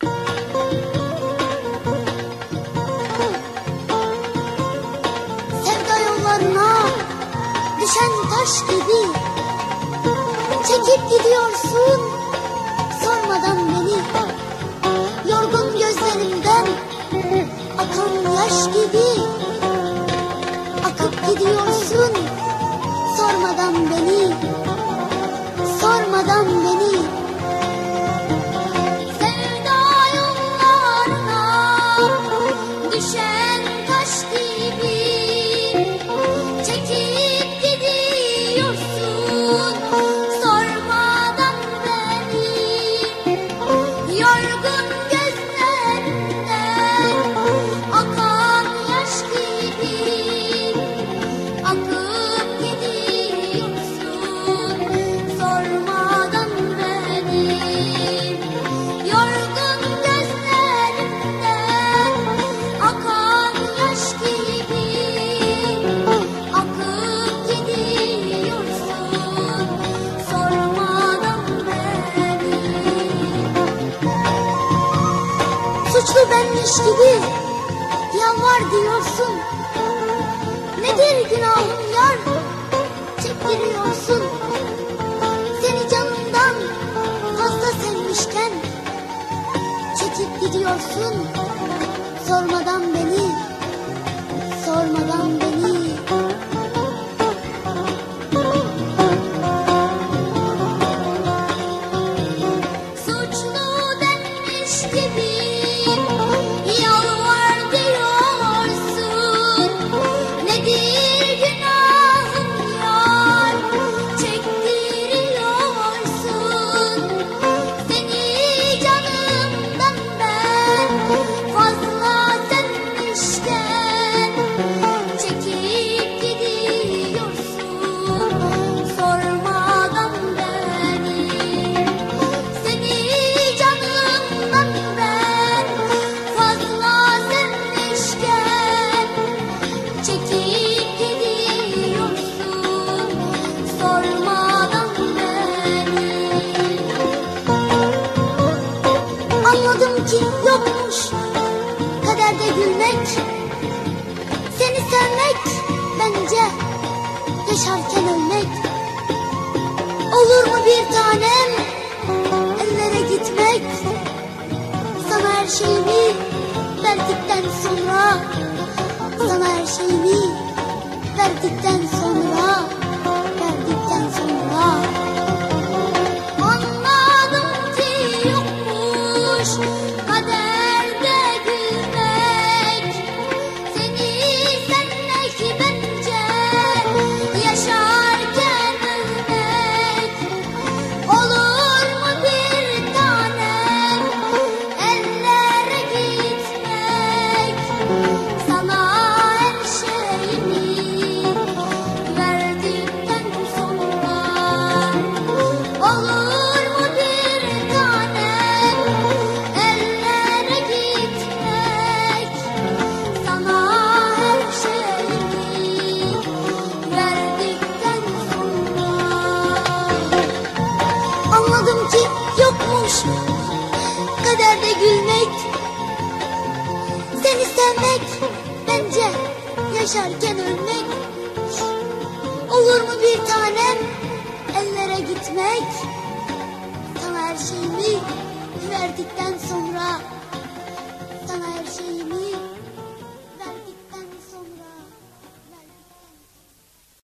Sevda yollarına düşen taş gibi Çekip gidiyorsun. Sormadan beni Yorgun gözlerimden akan yaş gibi Benmiş gibi yalvar diyorsun. Nedir günahım yar? Çektiriyorsun. Seni canımdan fazla sevmişken Çekip gidiyorsun. Sormadan beni Sormadan beni Anladım ki yokmuş. Kaderde gülmek Seni sevmek bence yaşarken ölmek. Olur mu bir tanem. Ellere gitmek Sana her şeyimi verdikten sonra Sana her şeyimi Seni sevmek bence yaşarken ölmek. Olur mu bir tanem? Ellere gitmek. Sana her şeyimi verdikten sonra